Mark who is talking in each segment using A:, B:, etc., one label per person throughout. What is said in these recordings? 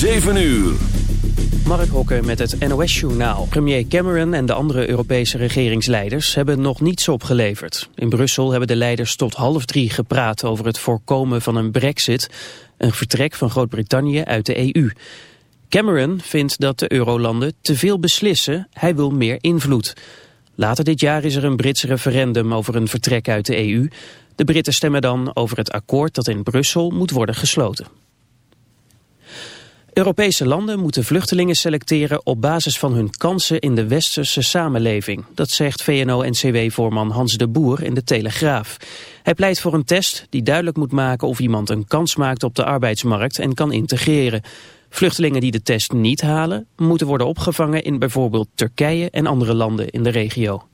A: 7 uur.
B: Mark Hokker met het NOS-journaal. Premier Cameron en de andere Europese regeringsleiders hebben nog niets opgeleverd. In Brussel hebben de leiders tot half drie gepraat over het voorkomen van een brexit, een vertrek van Groot-Brittannië uit de EU. Cameron vindt dat de eurolanden te veel beslissen, hij wil meer invloed. Later dit jaar is er een Brits referendum over een vertrek uit de EU. De Britten stemmen dan over het akkoord dat in Brussel moet worden gesloten. Europese landen moeten vluchtelingen selecteren op basis van hun kansen in de westerse samenleving. Dat zegt VNO-NCW-voorman Hans de Boer in de Telegraaf. Hij pleit voor een test die duidelijk moet maken of iemand een kans maakt op de arbeidsmarkt en kan integreren. Vluchtelingen die de test niet halen moeten worden opgevangen in bijvoorbeeld Turkije en andere landen in de regio.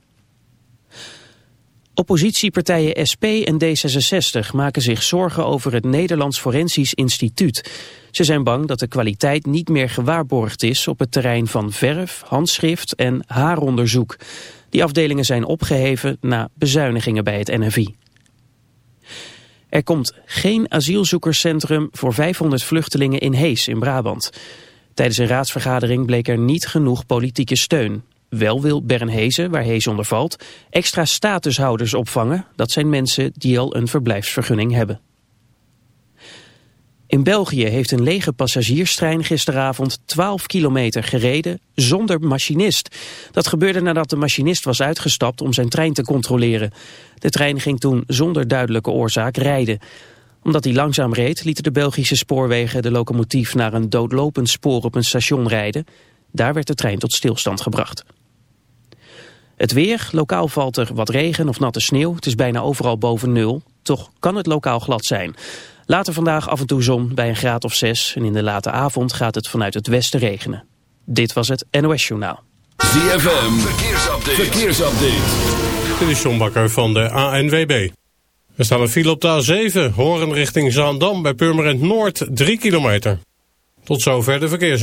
B: Oppositiepartijen SP en D66 maken zich zorgen over het Nederlands Forensisch Instituut. Ze zijn bang dat de kwaliteit niet meer gewaarborgd is op het terrein van verf, handschrift en haaronderzoek. Die afdelingen zijn opgeheven na bezuinigingen bij het NFI. Er komt geen asielzoekerscentrum voor 500 vluchtelingen in Hees in Brabant. Tijdens een raadsvergadering bleek er niet genoeg politieke steun. Wel wil Bernhezen, waar Hees onder valt, extra statushouders opvangen. Dat zijn mensen die al een verblijfsvergunning hebben. In België heeft een lege passagierstrein gisteravond 12 kilometer gereden zonder machinist. Dat gebeurde nadat de machinist was uitgestapt om zijn trein te controleren. De trein ging toen zonder duidelijke oorzaak rijden. Omdat hij langzaam reed lieten de Belgische spoorwegen de locomotief naar een doodlopend spoor op een station rijden. Daar werd de trein tot stilstand gebracht. Het weer, lokaal valt er wat regen of natte sneeuw. Het is bijna overal boven nul. Toch kan het lokaal glad zijn. Later vandaag af en toe zon bij een graad of zes. En in de late avond gaat het vanuit het westen regenen. Dit was het NOS Journaal.
A: ZFM, verkeersupdate. verkeersupdate.
C: Dit is John Bakker van de ANWB. Er staat een file op de A7, Horen richting Zaandam bij Purmerend Noord, 3 kilometer. Tot zover de verkeers.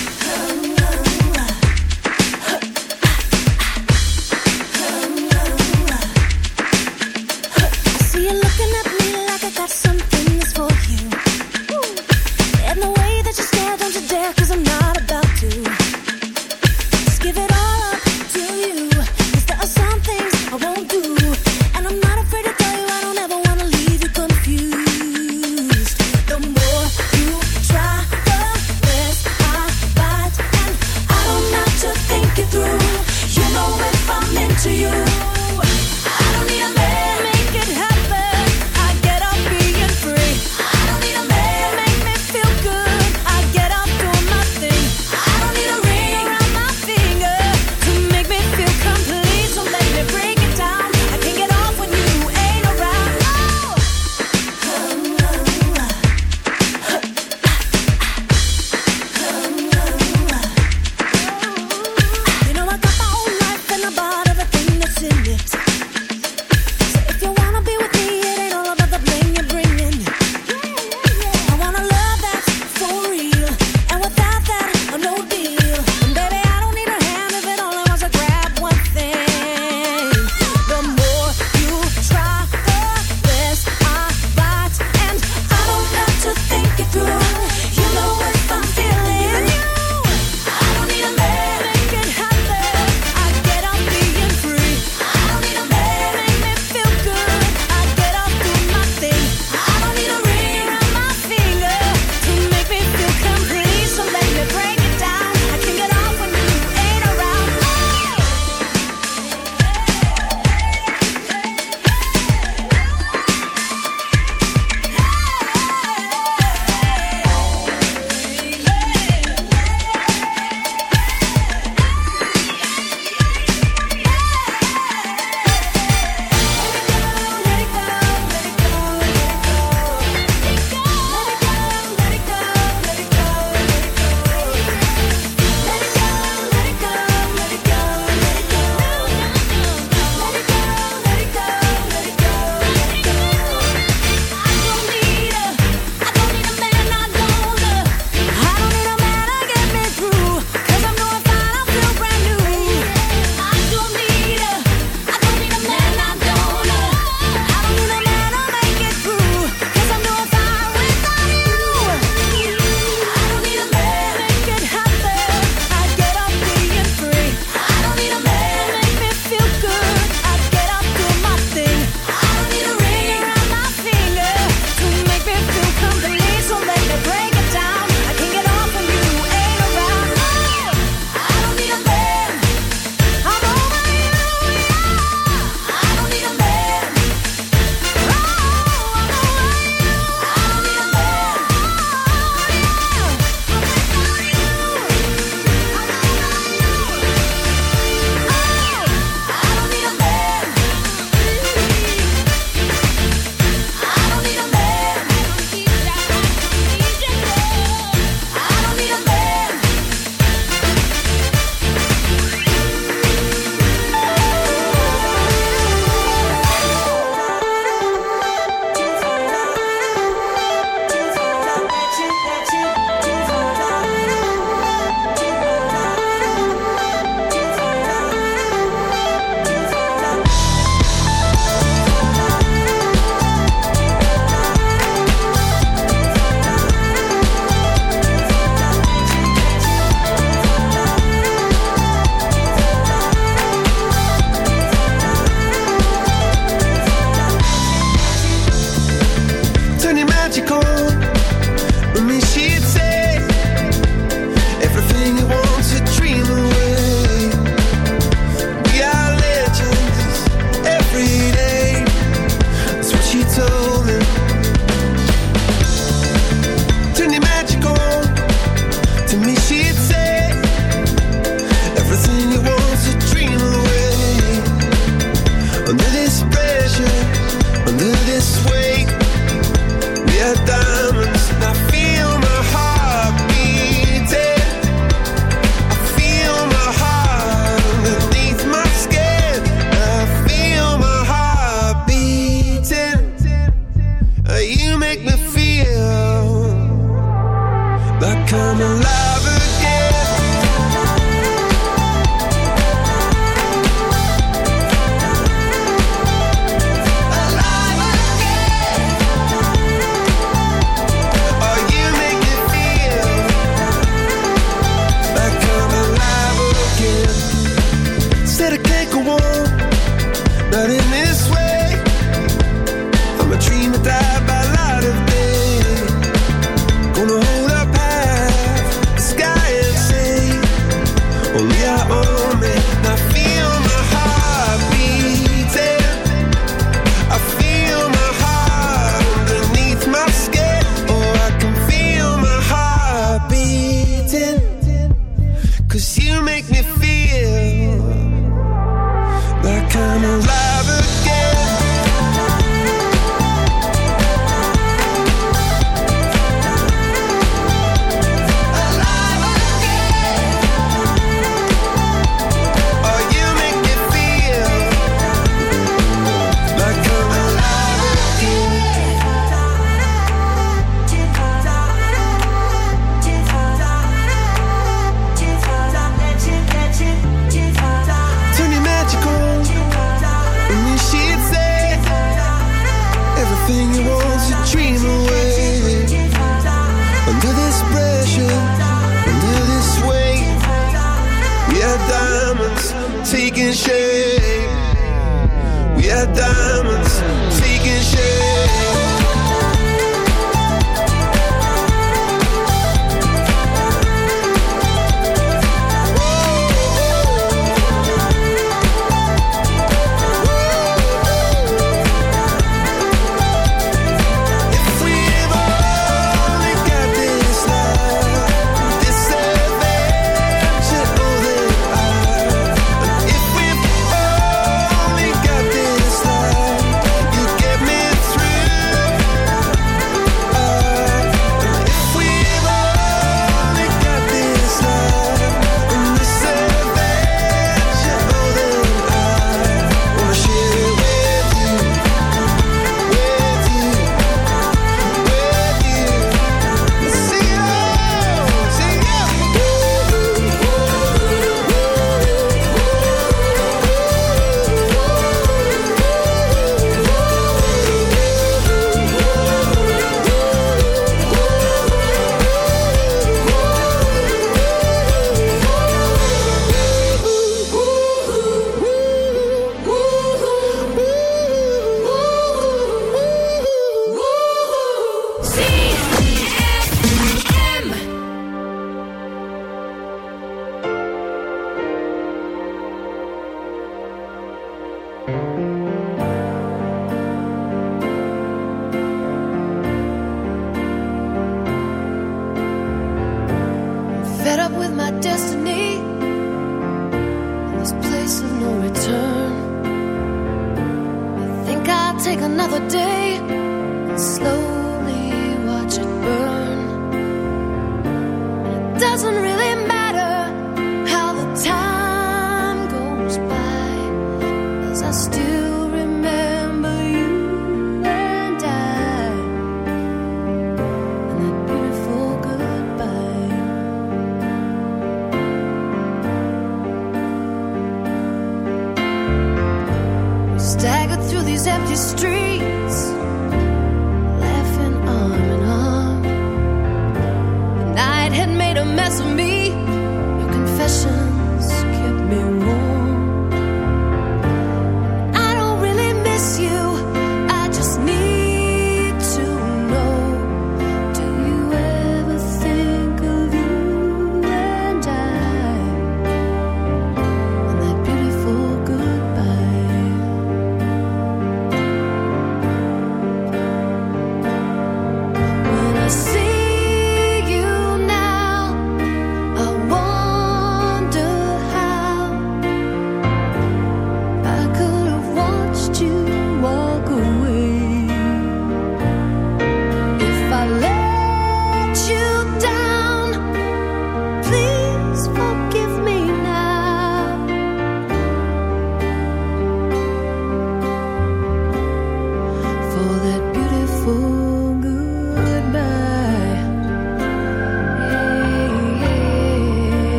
D: Oh
E: yeah,
F: oh.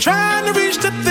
D: Trying to reach the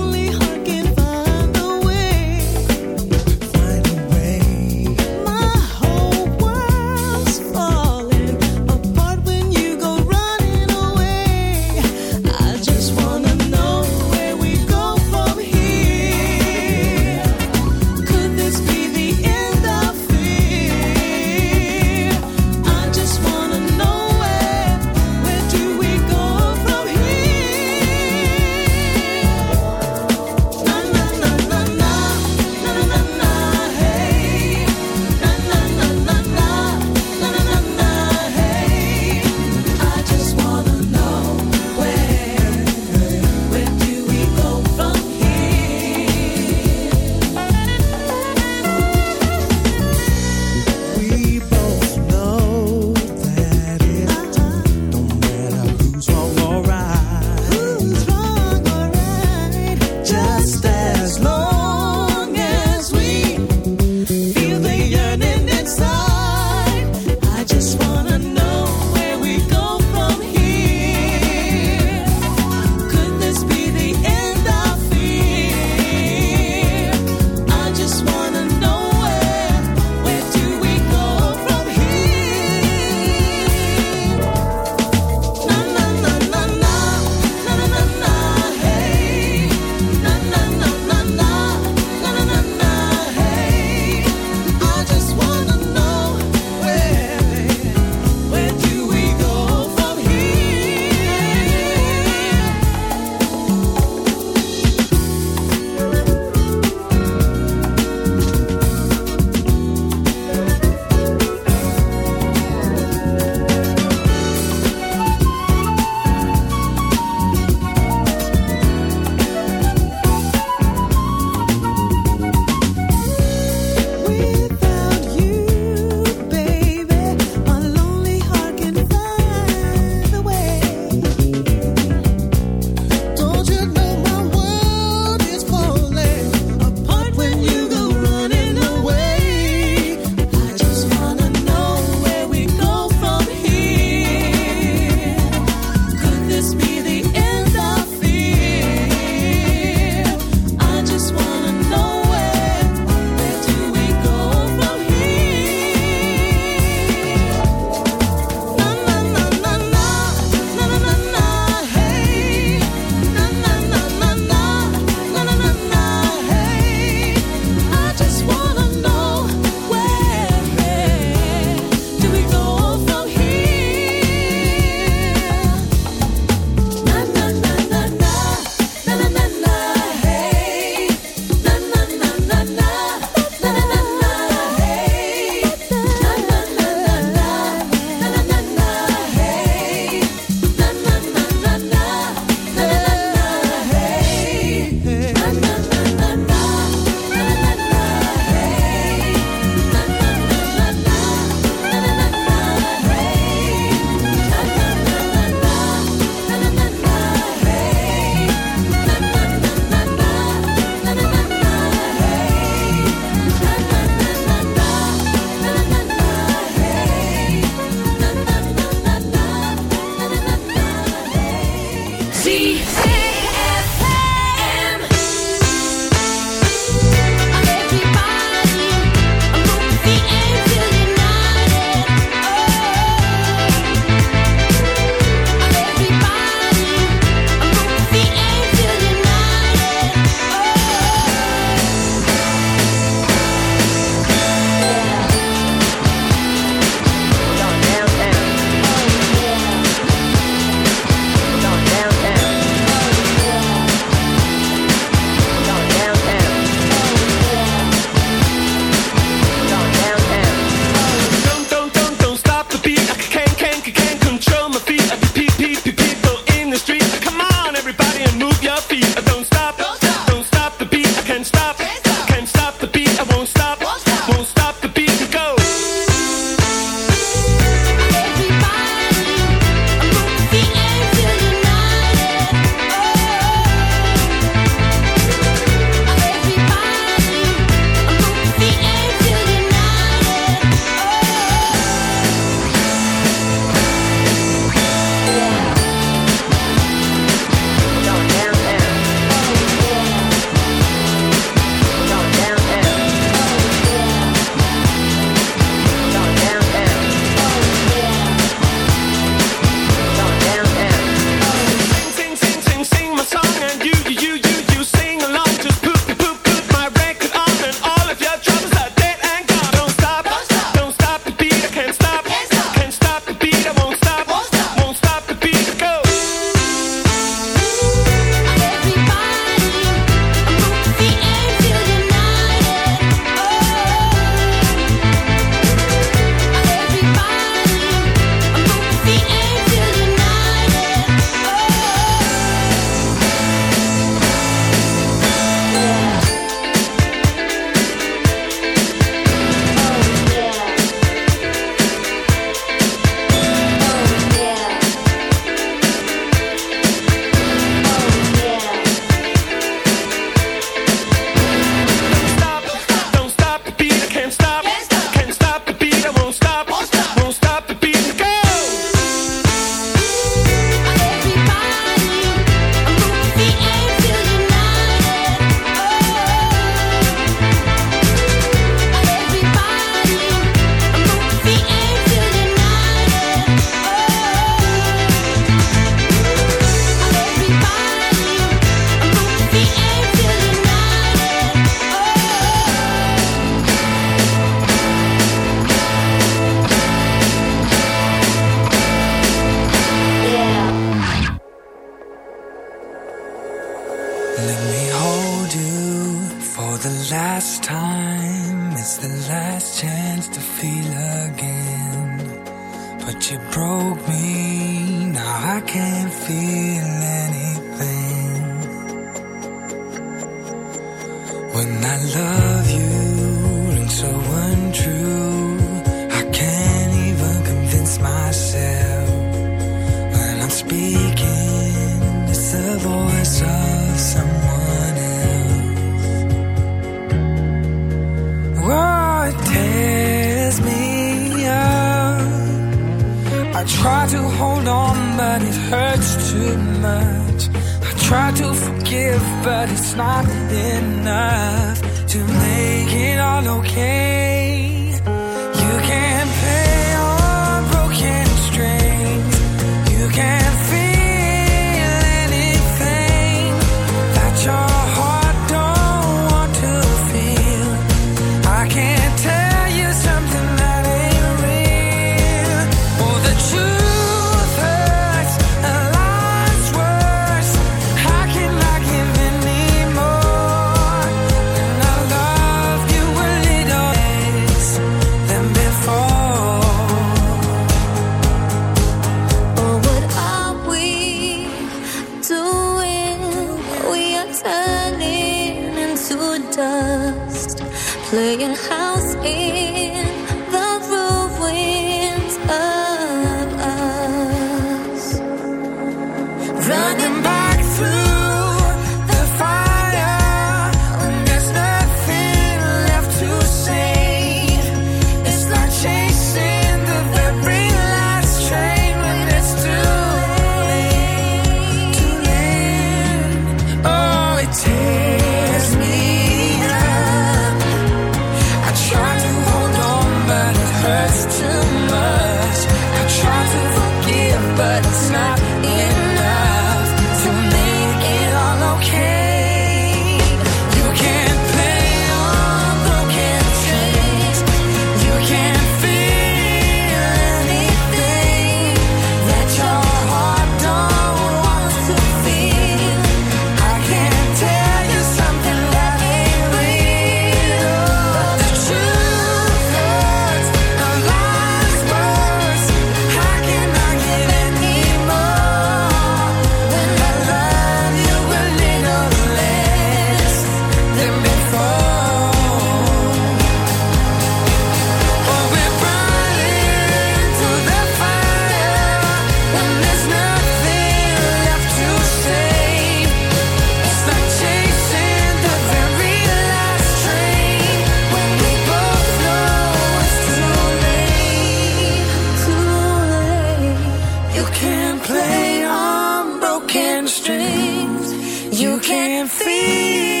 G: you can't feel